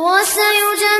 我似有点